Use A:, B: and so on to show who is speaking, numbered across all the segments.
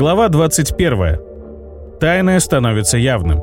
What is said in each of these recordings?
A: Глава 21. Тайное становится явным.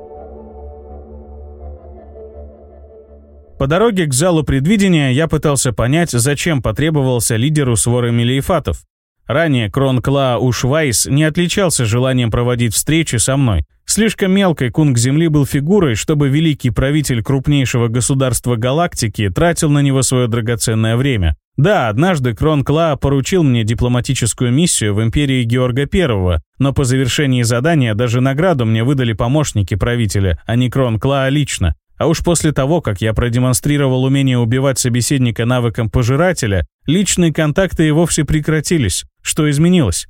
A: По дороге к залу предвидения я пытался понять, зачем потребовался лидеру своры Мелиефатов. Ранее Крон Кла Ушвайс не отличался желанием проводить встречи со мной. Слишком мелкой кунг Земли был фигурой, чтобы великий правитель крупнейшего государства галактики тратил на него свое драгоценное время. Да, однажды Крон Кла поручил мне дипломатическую миссию в империи Георга I, но по завершении задания даже награду мне выдали помощники правителя, а не Крон Кла лично. А уж после того, как я продемонстрировал умение убивать собеседника навыком пожирателя, личные контакты и вовсе прекратились. Что изменилось?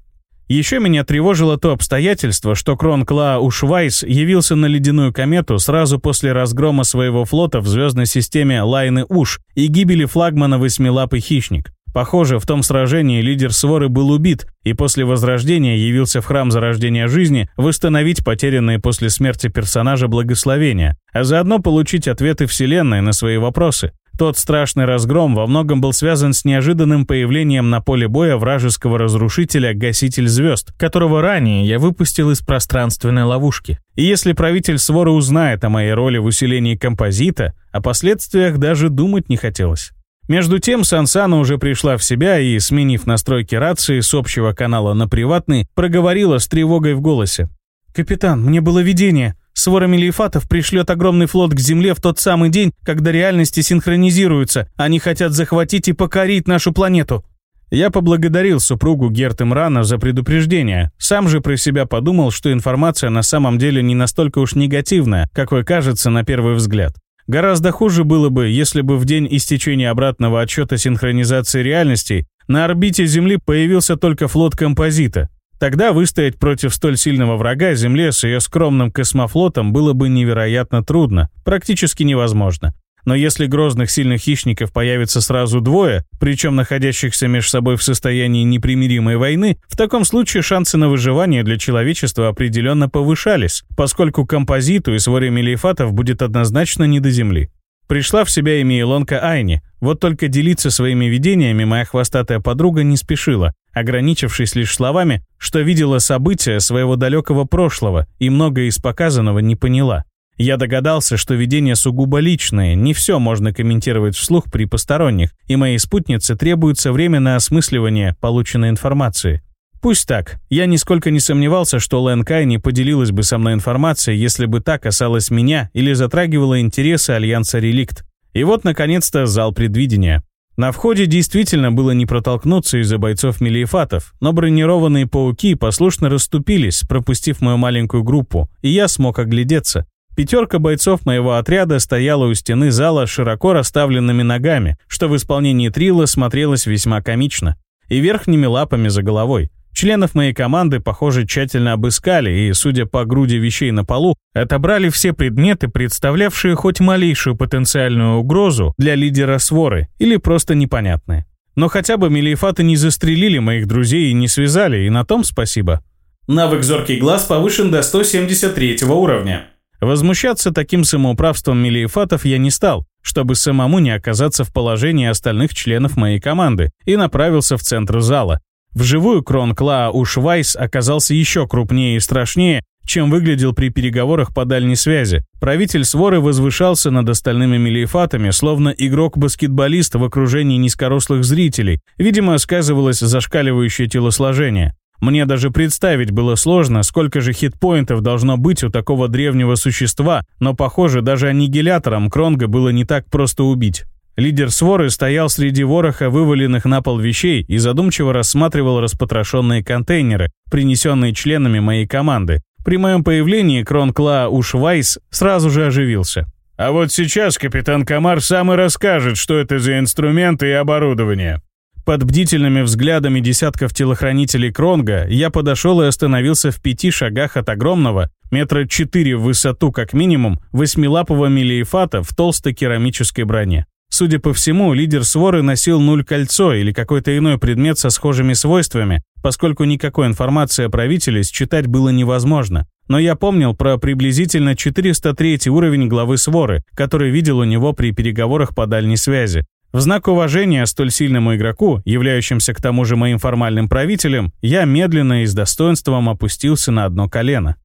A: Еще меня тревожило то обстоятельство, что Крон Кла Ушвайс явился на ледяную комету сразу после разгрома своего флота в звездной системе Лайны Уш и гибели флагмана Восьмилапый Хищник. Похоже, в том сражении лидер своры был убит, и после Возрождения явился в храм Зарождения Жизни восстановить потерянные после смерти персонажа благословения, а заодно получить ответы Вселенной на свои вопросы. Тот страшный разгром во многом был связан с неожиданным появлением на поле боя вражеского разрушителя «Гаситель звезд», которого ранее я выпустил из пространственной ловушки. И если правитель Своры узнает о моей роли в усилении композита, о последствиях даже думать не хотелось. Между тем Сансана уже пришла в себя и, сменив настройки рации с общего канала на приватный, проговорила с тревогой в голосе. «Капитан, мне было видение. Свора Мелиефатов пришлет огромный флот к Земле в тот самый день, когда реальности синхронизируются. Они хотят захватить и покорить нашу планету». Я поблагодарил супругу Герт Имрана за предупреждение. Сам же про себя подумал, что информация на самом деле не настолько уж негативная, какой кажется на первый взгляд. Гораздо хуже было бы, если бы в день истечения обратного отчета синхронизации реальностей на орбите Земли появился только флот композита. Тогда выстоять против столь сильного врага Земле с ее скромным космофлотом было бы невероятно трудно, практически невозможно. Но если грозных сильных хищников появится сразу двое, причем находящихся между собой в состоянии непримиримой войны, в таком случае шансы на выживание для человечества определенно повышались, поскольку композиту и своре мелиефатов будет однозначно не до земли. Пришла в себя и Мейлонка Айни, вот только делиться своими видениями моя хвостатая подруга не спешила, ограничившись лишь словами, что видела события своего далекого прошлого и многое из показанного не поняла. Я догадался, что видение сугубо личное, не все можно комментировать вслух при посторонних, и моей спутнице требуется время на осмысливание полученной информации. Пусть так. Я нисколько не сомневался, что Лэн Кай не поделилась бы со мной информацией, если бы та касалась меня или затрагивала интересы Альянса Реликт. И вот, наконец-то, зал предвидения. На входе действительно было не протолкнуться из-за бойцов Мелиефатов, но бронированные пауки послушно расступились, пропустив мою маленькую группу, и я смог оглядеться. Пятерка бойцов моего отряда стояла у стены зала широко расставленными ногами, что в исполнении Трила смотрелось весьма комично, и верхними лапами за головой. Членов моей команды, похоже, тщательно обыскали и, судя по груди вещей на полу, отобрали все предметы, представлявшие хоть малейшую потенциальную угрозу для лидера своры или просто непонятные. Но хотя бы мелиефаты не застрелили моих друзей и не связали, и на том спасибо. Навык «Зоркий глаз» повышен до 173 уровня. Возмущаться таким самоуправством Мелиефатов я не стал, чтобы самому не оказаться в положении остальных членов моей команды, и направился в центр зала. Вживую Крон Клаа Ушвайс оказался еще крупнее и страшнее, чем выглядел при переговорах по дальней связи. Правитель своры возвышался над остальными мелиефатами, словно игрок-баскетболист в окружении низкорослых зрителей. Видимо, сказывалось зашкаливающее телосложение. Мне даже представить было сложно, сколько же хитпоинтов должно быть у такого древнего существа, но, похоже, даже аннигилятором Кронга было не так просто убить. Лидер своры стоял среди вороха вываленных на пол вещей и задумчиво рассматривал распотрошенные контейнеры, принесенные членами моей команды. При моем появлении Кронкла Ушвайс сразу же оживился. «А вот сейчас капитан Камар сам и расскажет, что это за инструменты и оборудование», под бдительными взглядами десятков телохранителей Кронга я подошел и остановился в пяти шагах от огромного, метра четыре в высоту как минимум, восьмилапого мелиефата в толстой керамической броне. Судя по всему, лидер своры носил нуль-кольцо или какой-то иной предмет со схожими свойствами, поскольку никакой информации о правителе считать было невозможно. Но я помнил про приблизительно 403 уровень главы своры, который видел у него при переговорах по дальней связи. В знак уважения столь сильному игроку, являющимся к тому же моим формальным правителем, я медленно и с достоинством опустился на одно колено.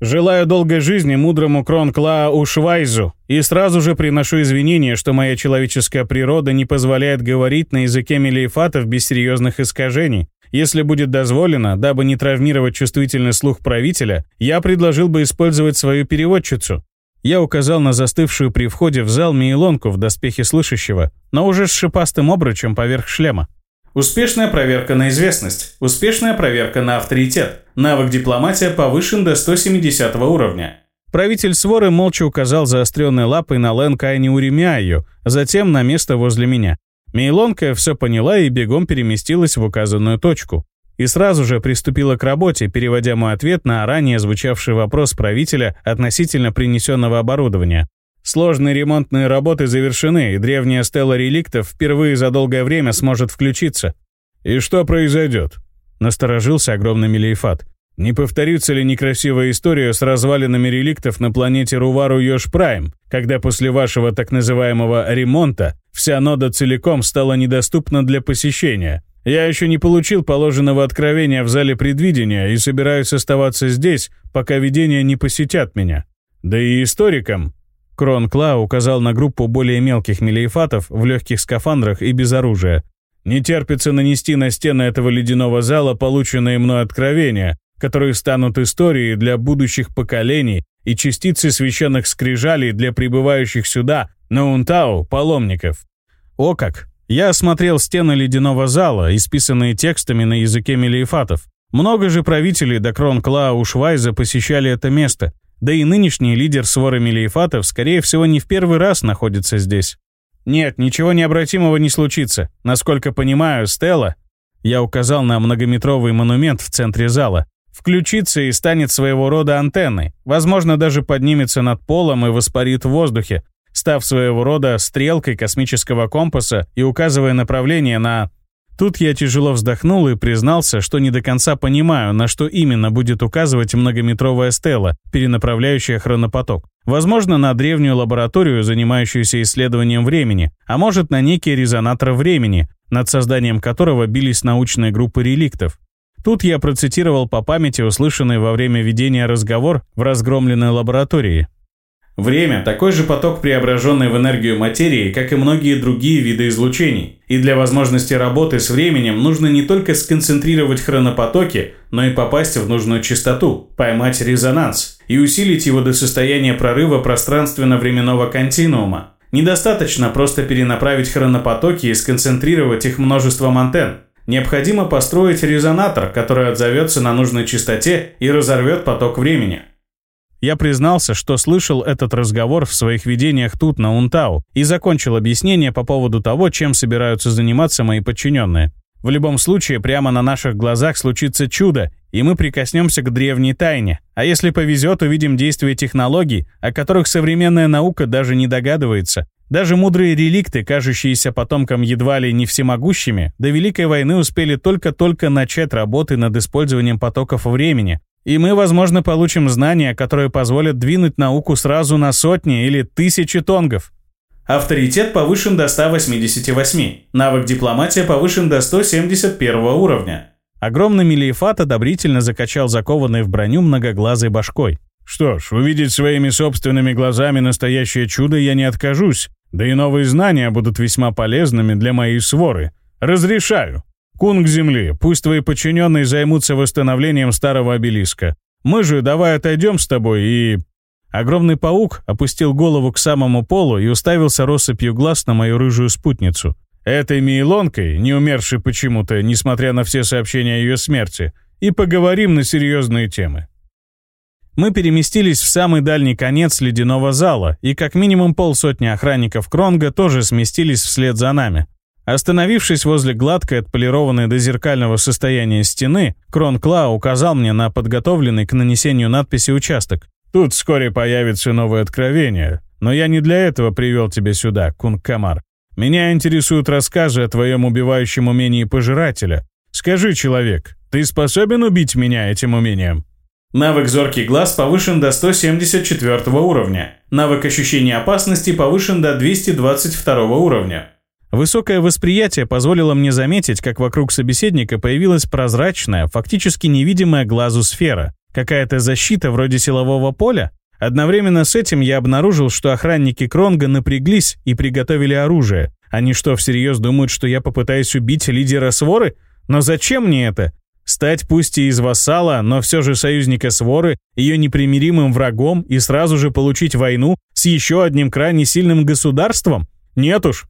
A: Желаю долгой жизни мудрому Кронклаа Ушвайзу и сразу же приношу извинения, что моя человеческая природа не позволяет говорить на языке мелиефатов без серьезных искажений. Если будет дозволено, дабы не травмировать чувствительный слух правителя, я предложил бы использовать свою переводчицу. Я указал на застывшую при входе в зал Мейлонку в доспехе слышащего, но уже с шипастым обручем поверх шлема. Успешная проверка на известность. Успешная проверка на авторитет. Навык дипломатия повышен до 170 уровня. Правитель своры молча указал заостренной лапой на Лэн Кайни Уремяю, затем на место возле меня. Мейлонка все поняла и бегом переместилась в указанную точку. И сразу же приступила к работе, переводя мой ответ на ранее звучавший вопрос правителя относительно принесенного оборудования. Сложные ремонтные работы завершены, и древняя стела реликтов впервые за долгое время сможет включиться. «И что произойдет?» — насторожился огромный Мелиефат. «Не повторится ли некрасивая история с развалинами реликтов на планете Рувару Йош Прайм, когда после вашего так называемого «ремонта» вся нода целиком стала недоступна для посещения?» Я еще не получил положенного откровения в зале предвидения и собираюсь оставаться здесь, пока видения не посетят меня. Да и историкам, Крон Кла указал на группу более мелких мелиефатов в легких скафандрах и без оружия. «Не терпится нанести на стены этого ледяного зала полученные мной откровения, которые станут историей для будущих поколений и частицы священных скрижалей для прибывающих сюда, на Унтау, паломников». О как! Я осмотрел стены ледяного зала, исписанные текстами на языке мелиефатов. Много же правителей до Крон Клау Швайза посещали это место, да и нынешний лидер своры Мелиефатов, скорее всего, не в первый раз находится здесь. Нет, ничего необратимого не случится. Насколько понимаю, Стелла, я указал на многометровый монумент в центре зала, включится и станет своего рода антенной, возможно, даже поднимется над полом и воспарит в воздухе, став своего рода стрелкой космического компаса и указывая направление на Тут я тяжело вздохнул и признался, что не до конца понимаю, на что именно будет указывать многометровая стела, перенаправляющая хронопоток. Возможно, на древнюю лабораторию, занимающуюся исследованием времени, а может, на некий резонатор времени, над созданием которого бились научные группы реликтов. Тут я процитировал по памяти услышанный во время ведения разговор в разгромленной лаборатории. Время – такой же поток, преображенный в энергию материи, как и многие другие виды излучений. И для возможности работы с временем нужно не только сконцентрировать хронопотоки, но и попасть в нужную частоту, поймать резонанс и усилить его до состояния прорыва пространственно-временного континуума. Недостаточно просто перенаправить хронопотоки и сконцентрировать их множеством антенн. Необходимо построить резонатор, который отзовется на нужной частоте и разорвет поток времени. Я признался, что слышал этот разговор в своих видениях тут, на Унтау, и закончил объяснение по поводу того, чем собираются заниматься мои подчиненные. В любом случае, прямо на наших глазах случится чудо, и мы прикоснемся к древней тайне. А если повезет, увидим действие технологий, о которых современная наука даже не догадывается. Даже мудрые реликты, кажущиеся потомкам едва ли не всемогущими, до Великой войны успели только-только начать работы над использованием потоков времени, и мы, возможно, получим знания, которые позволят двинуть науку сразу на сотни или тысячи тонгов. Авторитет повышен до 188. Навык дипломатия повышен до 171 уровня. Огромный Мелиефат одобрительно закачал закованный в броню многоглазой башкой. Что ж, увидеть своими собственными глазами настоящее чудо я не откажусь, да и новые знания будут весьма полезными для моей своры. Разрешаю. Кунг земли, пусть твои подчиненные займутся восстановлением старого обелиска. Мы же давай отойдем с тобой и...» Огромный паук опустил голову к самому полу и уставился россыпью глаз на мою рыжую спутницу. Этой Мейлонкой, не умершей почему-то, несмотря на все сообщения о ее смерти, и поговорим на серьезные темы. Мы переместились в самый дальний конец ледяного зала, и как минимум полсотни охранников Кронга тоже сместились вслед за нами. Остановившись возле гладкой, отполированной до зеркального состояния стены, Крон Кла указал мне на подготовленный к нанесению надписи участок. «Тут вскоре появится новое откровение, но я не для этого привел тебя сюда, Кунг Камар. Меня интересуют рассказы о твоем убивающем умении пожирателя. Скажи, человек, ты способен убить меня этим умением?» Навык «Зоркий глаз» повышен до 174 уровня. Навык ощущения опасности повышен до 222 уровня. Высокое восприятие позволило мне заметить, как вокруг собеседника появилась прозрачная, фактически невидимая глазу сфера. Какая-то защита вроде силового поля? Одновременно с этим я обнаружил, что охранники Кронга напряглись и приготовили оружие. Они что, всерьез думают, что я попытаюсь убить лидера своры? Но зачем мне это? Стать пусть и из вассала, но все же союзника своры, ее непримиримым врагом и сразу же получить войну с еще одним крайне сильным государством? Нет уж.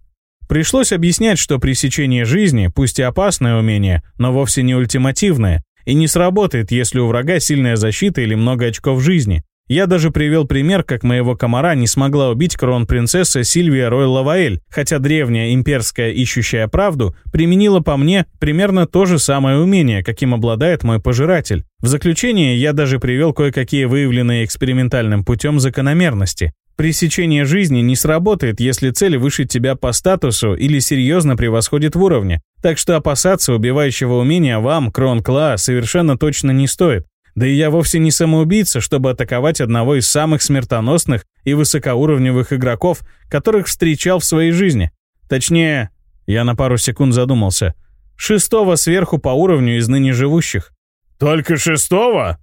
A: Пришлось объяснять, что пресечение жизни, пусть и опасное умение, но вовсе не ультимативное, и не сработает, если у врага сильная защита или много очков жизни. Я даже привел пример, как моего комара не смогла убить крон-принцесса Сильвия Ройл-Лаваэль, хотя древняя имперская ищущая правду применила по мне примерно то же самое умение, каким обладает мой пожиратель. В заключение я даже привел кое-какие выявленные экспериментальным путем закономерности. Пресечение жизни не сработает, если цель выше тебя по статусу или серьезно превосходит в уровне. Так что опасаться убивающего умения вам, Крон Кла, совершенно точно не стоит. Да и я вовсе не самоубийца, чтобы атаковать одного из самых смертоносных и высокоуровневых игроков, которых встречал в своей жизни. Точнее, я на пару секунд задумался, шестого сверху по уровню из ныне живущих.
B: «Только шестого?»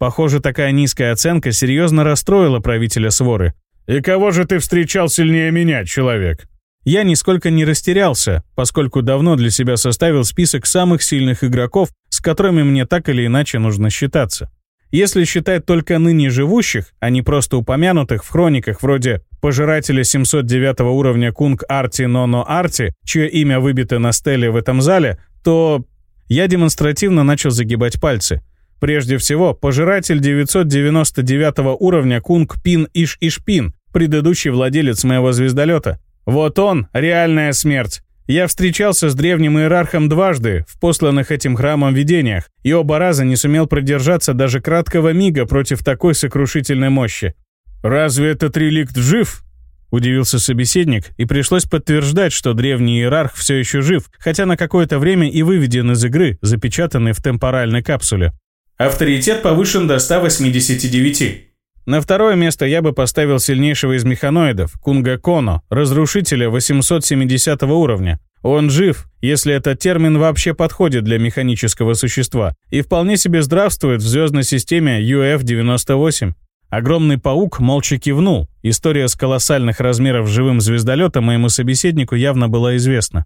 A: Похоже, такая низкая оценка серьезно расстроила правителя своры.
B: «И кого же ты встречал сильнее меня, человек?»
A: Я нисколько не растерялся, поскольку давно для себя составил список самых сильных игроков, с которыми мне так или иначе нужно считаться. Если считать только ныне живущих, а не просто упомянутых в хрониках вроде пожирателя 709 уровня Кунг Арти Ноно Арти, чье имя выбито на стеле в этом зале, то я демонстративно начал загибать пальцы. Прежде всего, пожиратель 999 уровня Кунг Пин Иш Ишпин, предыдущий владелец моего звездолета, вот он, реальная смерть. Я встречался с древним иерархом дважды в посланных этим храмом видениях, и оба раза не сумел продержаться даже краткого мига против такой сокрушительной мощи.
B: «Разве этот реликт жив?» — удивился собеседник, и пришлось подтверждать, что древний иерарх все еще жив, хотя на какое-то время и выведен из игры, запечатанный в темпоральной капсуле.
A: Авторитет повышен до 189. На второе место я бы поставил сильнейшего из механоидов, Кунга Коно, разрушителя 870 уровня. Он жив, если этот термин вообще подходит для механического существа, и вполне себе здравствует в звездной системе UF-98. Огромный паук молча кивнул. История с колоссальных размеров живым звездолета моему собеседнику явно была известна.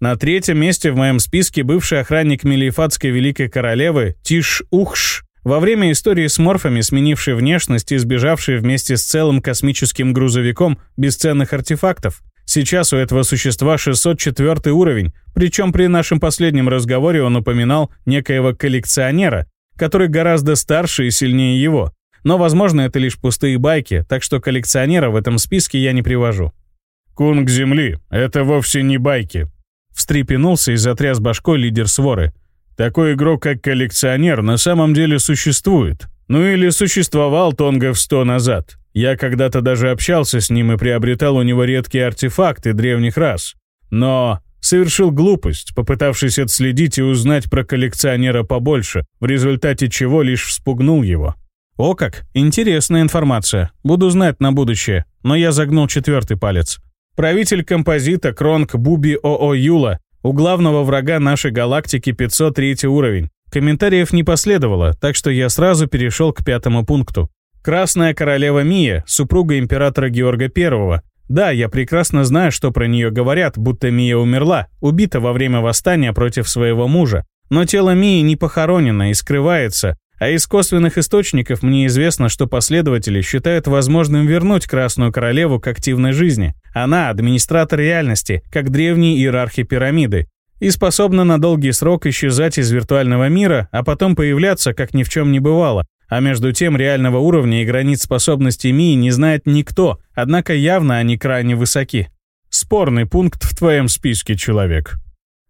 A: На третьем месте в моем списке бывший охранник Мелиефатской Великой Королевы Тиш Ухш во время истории с морфами, сменивший внешность и сбежавший вместе с целым космическим грузовиком бесценных артефактов. Сейчас у этого существа 604 уровень, причем при нашем последнем разговоре он упоминал некоего коллекционера, который гораздо старше и сильнее его. Но, возможно, это лишь пустые байки, так что коллекционера в этом списке я не привожу.
B: «Кунг Земли, это вовсе не байки», — встрепенулся и затряс башкой лидер своры. Такой игрок, как коллекционер, на самом деле существует. Ну или существовал Тонгов сто назад. Я когда-то даже общался с ним и приобретал у него редкие артефакты древних рас. Но совершил глупость, попытавшись отследить и узнать про коллекционера побольше, в результате чего лишь вспугнул его.
A: О как, интересная информация. Буду знать на будущее. Но я загнул четвертый палец. Правитель композита Кронг Буби ОО Юла у главного врага нашей галактики 503 уровень. Комментариев не последовало, так что я сразу перешел к пятому пункту. Красная королева Мия, супруга императора Георга I. Да, я прекрасно знаю, что про нее говорят, будто Мия умерла, убита во время восстания против своего мужа. Но тело Мии не похоронено и скрывается, а из косвенных источников мне известно, что последователи считают возможным вернуть Красную Королеву к активной жизни. Она – администратор реальности, как древние иерархи пирамиды, и способна на долгий срок исчезать из виртуального мира, а потом появляться, как ни в чем не бывало. А между тем реального уровня и границ способностей Мии не знает никто, однако явно они крайне высоки.
B: Спорный пункт в твоем списке, человек.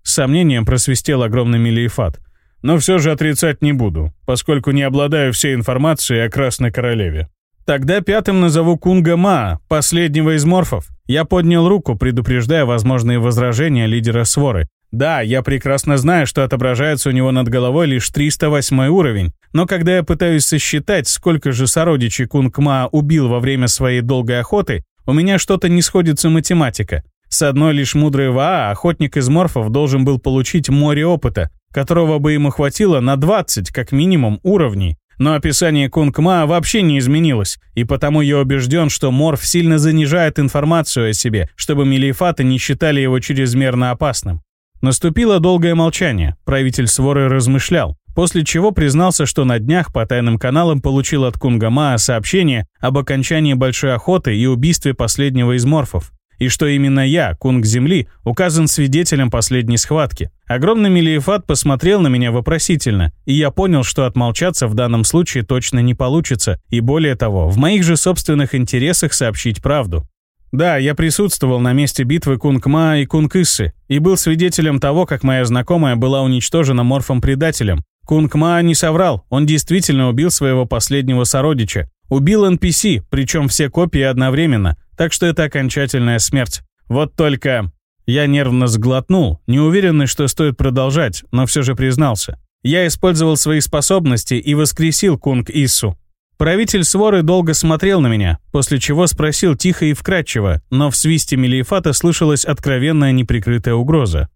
A: Сомнением просвистел огромный Мелиефат но все же отрицать не буду, поскольку не обладаю всей информацией о Красной Королеве. Тогда пятым назову Кунга Ма, последнего из морфов. Я поднял руку, предупреждая возможные возражения лидера своры. Да, я прекрасно знаю, что отображается у него над головой лишь 308 уровень, но когда я пытаюсь сосчитать, сколько же сородичей Кунг Ма убил во время своей долгой охоты, у меня что-то не сходится математика. С одной лишь мудрой ВАА охотник из морфов должен был получить море опыта, которого бы ему хватило на 20, как минимум, уровней. Но описание Кунгма вообще не изменилось, и потому я убежден, что Морф сильно занижает информацию о себе, чтобы мелиефаты не считали его чрезмерно опасным. Наступило долгое молчание, правитель Своры размышлял, после чего признался, что на днях по тайным каналам получил от Кунгама сообщение об окончании большой охоты и убийстве последнего из морфов и что именно я, кунг Земли, указан свидетелем последней схватки. Огромный Мелиефат посмотрел на меня вопросительно, и я понял, что отмолчаться в данном случае точно не получится, и более того, в моих же собственных интересах сообщить правду. Да, я присутствовал на месте битвы Кунг-Ма и Кунг-Иссы, и был свидетелем того, как моя знакомая была уничтожена морфом-предателем. Кунг-Ма не соврал, он действительно убил своего последнего сородича. Убил NPC, причем все копии одновременно, так что это окончательная смерть. Вот только... Я нервно сглотнул, не уверенный, что стоит продолжать, но все же признался. Я использовал свои способности и воскресил Кунг Иссу. Правитель своры долго смотрел на меня, после чего спросил тихо и вкрадчиво, но в свисте Мелиефата слышалась откровенная неприкрытая угроза.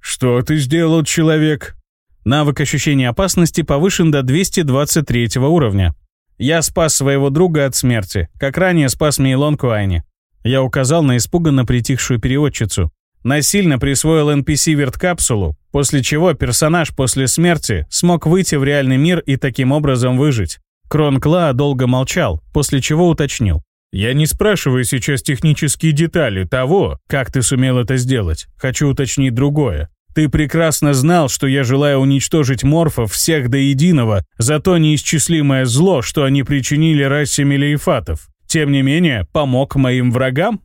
B: «Что ты сделал, человек?»
A: Навык ощущения опасности повышен до 223 уровня. Я спас своего друга от смерти, как ранее спас Мейлонку Айни. Я указал на испуганно притихшую переводчицу. Насильно присвоил NPC-верткапсулу, после чего персонаж после смерти смог выйти в реальный мир и таким образом выжить. Кронкла долго молчал, после чего уточнил.
B: «Я не спрашиваю сейчас технические детали того, как ты сумел это сделать. Хочу уточнить другое. Ты прекрасно знал, что я желаю уничтожить морфов всех до единого за то неисчислимое зло, что они причинили расе мелиефатов. Тем не менее, помог моим врагам?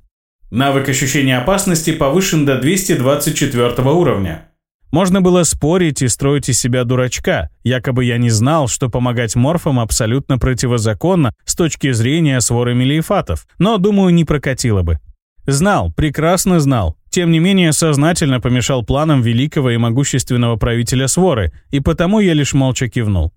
A: Навык ощущения опасности повышен до 224 уровня. Можно было спорить и строить из себя дурачка, якобы я не знал, что помогать морфам абсолютно противозаконно с точки зрения своры мелиефатов, но, думаю, не прокатило бы. Знал, прекрасно знал. Тем не менее, сознательно помешал планам великого и могущественного правителя Своры, и потому я лишь молча кивнул.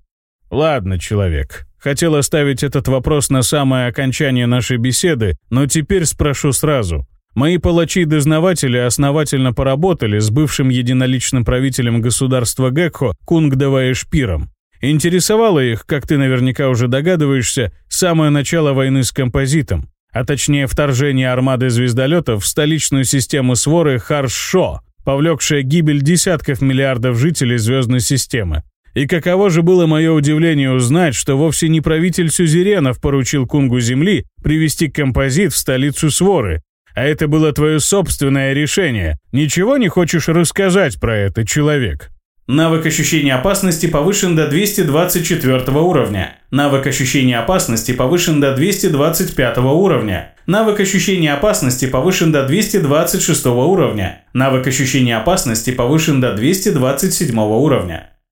B: «Ладно, человек. Хотел оставить этот вопрос на самое окончание нашей беседы, но теперь спрошу сразу. Мои палачи-дознаватели основательно поработали с бывшим единоличным правителем государства Гекхо Кунгдава и Шпиром. Интересовало их, как ты наверняка уже догадываешься, самое начало войны с композитом а точнее вторжение армады звездолетов в столичную систему своры Харшо, повлекшее гибель десятков миллиардов жителей звездной системы. И каково же было мое удивление узнать, что вовсе не правитель Сюзеренов поручил Кунгу Земли привести композит в столицу Своры, а это было твое собственное решение. Ничего не хочешь рассказать про это, человек?»
A: Навык ощущения опасности повышен до 224 уровня. Навык ощущения опасности повышен до 225 уровня. Навык ощущения опасности повышен до 226 уровня. Навык ощущения опасности повышен до 227 уровня.